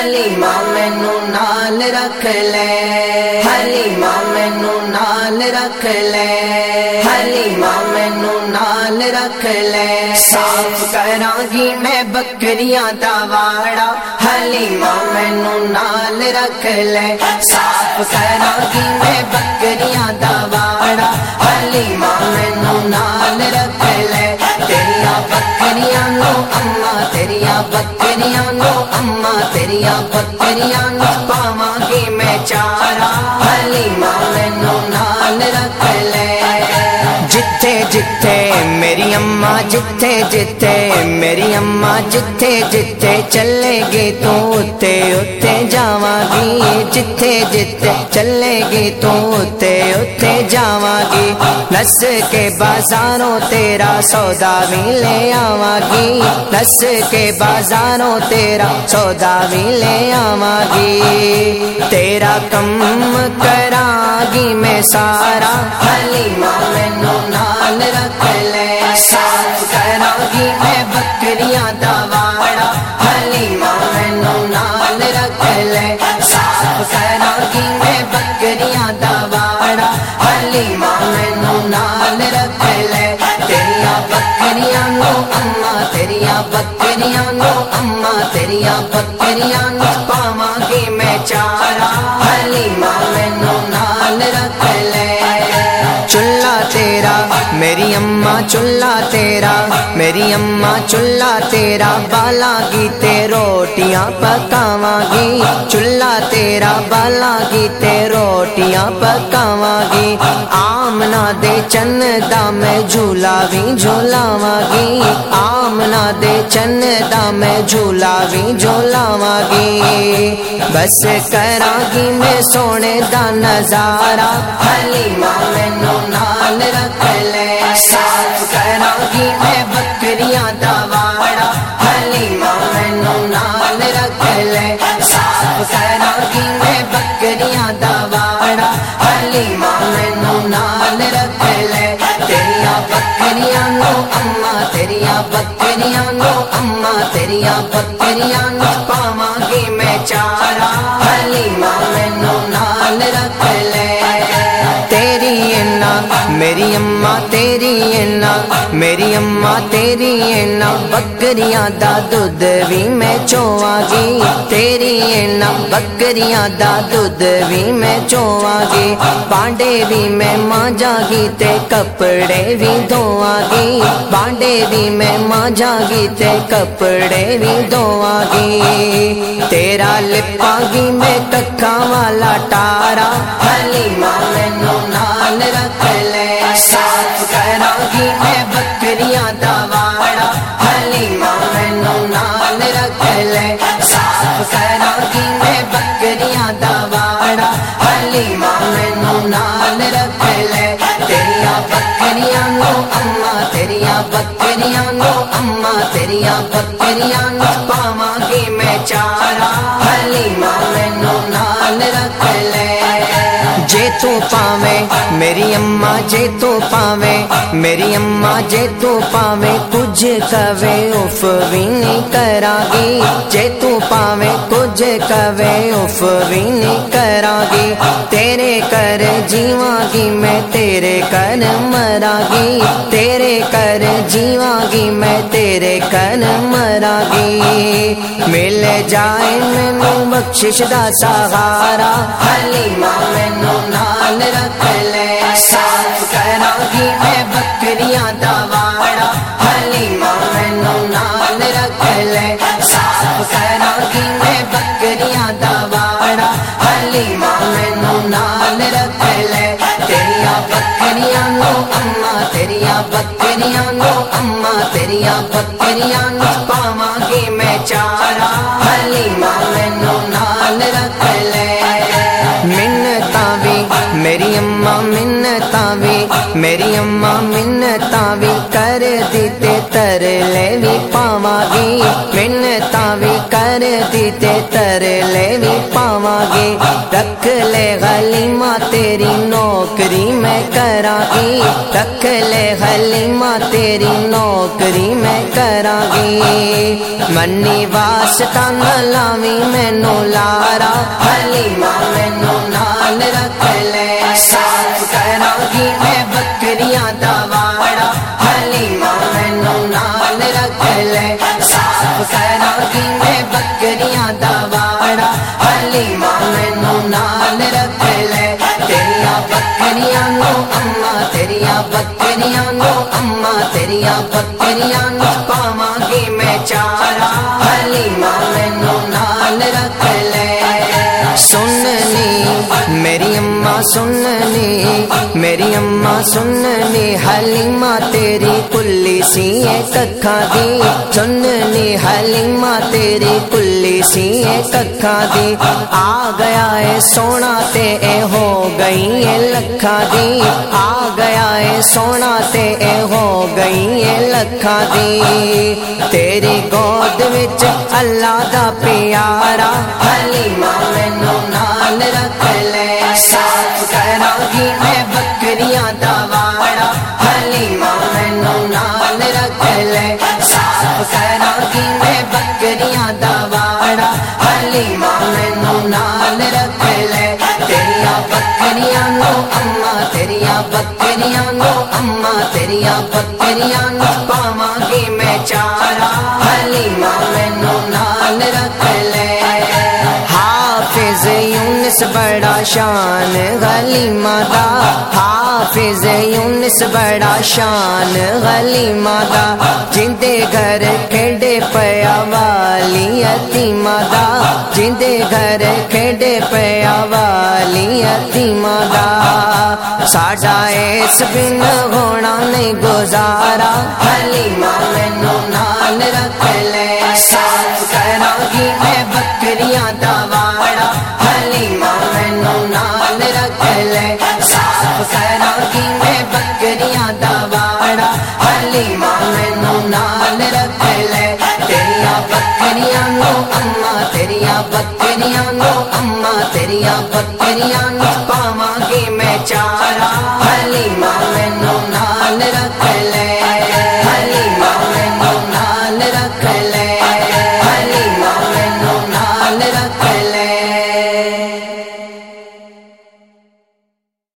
حلیمہ مینو نال رکھ لے حلیمہ مینو نال رکھ لے حلیمہ مینو نال رکھ لے صاف کراں گی میں بکریاں دا واڑا حلیمہ مینو نال رکھ لے صاف کراں گی میں بکریاں دا واڑا حلیمہ مینو نال رکھ لے تیریاں بکریاں نو اما بکریاں نو اما تیریاں بکریاں نو پاواں گی میں چار جتھے میری اماں، جتھے جتھے میری اماں، جتھے جتھے چلے گی تو اتے اتے جاواں گی۔ جتھے جتھے چلے گی تو اتے اتے جاواں گی۔ نس کے بازاروں تیرا سودا بھی لے آواں گی۔ نس کے بازاروں تیرا سودا بھی لے آواں گی۔ تیرا کم کراں گی میں سارا۔ حلیمہ مینو نال رکھ لے صاف گی میں بکریاں دا واڑا حلیمہ مینو نال رکھ لے صاف گی میں بکریاں دا واڑا حلیمہ مینو نال رکھ لے تیریاں بکریاں نو اما تیریاں بکریاں نو اما تیریاں بکریاں میری چلا تیرا، میری اماں چلا تیرا بالا گی تے روٹیاں پکاواں گی چلا تیرا بالا گی تے روٹیاں پکاواں گی آمنا دے چن دا میں جھولا بھی جھولاواں گی آمنا دے چن دا میں جھولا بھی جھولاواں گی بس کراں گی میں سونے دا نظارہ، حلیمہ مینو نال رکھ لے۔ کراں گی میں بکریاں دا واڑا حلیمہ نال رکھ لے صاف کراں ہے بکریاں دا واڑا حلیمہ مینو نال رکھ لے تیریا بکریاں نو اما تیریاں بکریاں نو اما تیریا بکریاں میری اماں تیری اینا میری اماں تیری اینا بکریاں دا دودھ بھی میں چواں گی جی، تیری اینا بکریاں دا دودھ بھی میں چواں جی، گی بانڈے بھی میں مانجا گی تے کپڑے بھی دھواں گی، بانڈے بھی میں مانجا گی تے کپڑے بھی دھواں گی۔ تیرا لپا گی میں ککھاں والا ٹارا حلیمہ مینو مینو نال رکھ لے۔ تیریاں بکریاں نو اما، تیریاں بکریاں نو اما، تیریاں بکریاں نو پاواں گی میں چارا حلیمہ مینو نال رکھ لے۔ جے تو پاوے، میری اماں جے تو پاوے، میری اماں جے تو پاوے کچھ کوے اف بھی نہیں کراں گی جے تو پاوے کچھ کوے اف نہیں کراں گی تیرے کر جیواں گی میں تیرے کر مراں گی تیرے کر جیواں گی میں تیرے کر مراں گی مل جائے مینوں بخشش دا سہارا۔ حلیمہ، مینوں نال رکھ لے۔ صاف کراں گی میں بکریاں دا تیریاں نو اما تیریاں بکریاں نو۔ دی تر لے وی پاواں رکھ لے غلیمہ، تیری نوکری میں کراں گی رکھ لے غلیمہ، تیری نوکری میں کراں گی منی واسطہ نہ لاویں مینوں لارا۔ حلیمہ مینوں سن لی میری اماں سن لی حلیمہ تیری کلی سی ککھا دی۔ سن لی حلیمہ تیری کلی سی ککھا دی۔ آ گیا ہے سونا تے اے ہو گئی ہے لکھا دی۔ آ گیا ہے سونا تے اے ہو گئی ہے لکھا دی۔ تیری گود وچ اللہ دا پیارا، حلیمہ مینوں نال رکھ صاف کرا میں بکریاں دواڑا حلیمہ مینو نال رکھ لے صاف کرا میں بکریاں دواڑا حلیمہ مینو نال رکھ لے تیریا بکریاں نو اما تیریا بکریاں نو اما تیریا بکریاں نو پاواں گی میں چارا حلیمہ مینو یونس بڑا شان غلی مادا حافظ یونس بڑا شان غلی مادا جندے گھر کھڑے پیا والی یتی مادا جندے گھر کھڑے پیا والی یتی مادا ساڈا ایس بن ہونا نہیں گزارا۔ حلیمہ مینوں نان رکھ لے۔